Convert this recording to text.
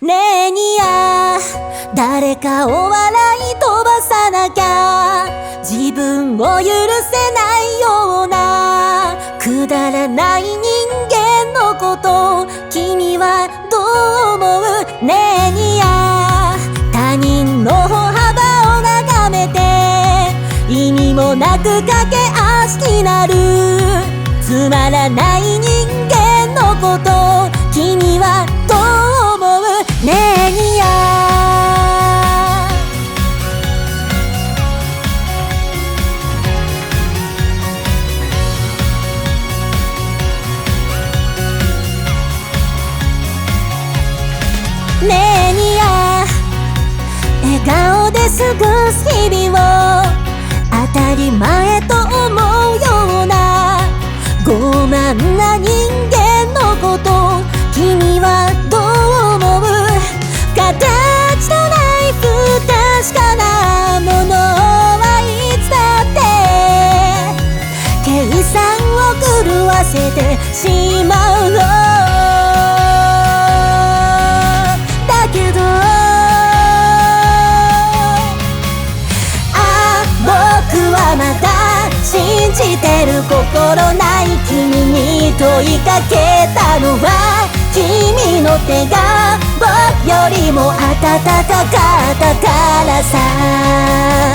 ねえにや誰かを笑い飛ばさなきゃ。自分を許せないようなくだらない人間のこと。君はどう思う？ねえにや他人の歩幅を眺めて。意味もなく駆け足になる。つまらない人間のこと。ねえにや笑顔で過ごす日々を当たり前と思うような傲慢な人間のこと君はどう思う？形のない不確かなものはいつだって。計算を狂わせてしまう信じてる心ない君に問いかけたのは君の手が僕よりも温かかったからさ。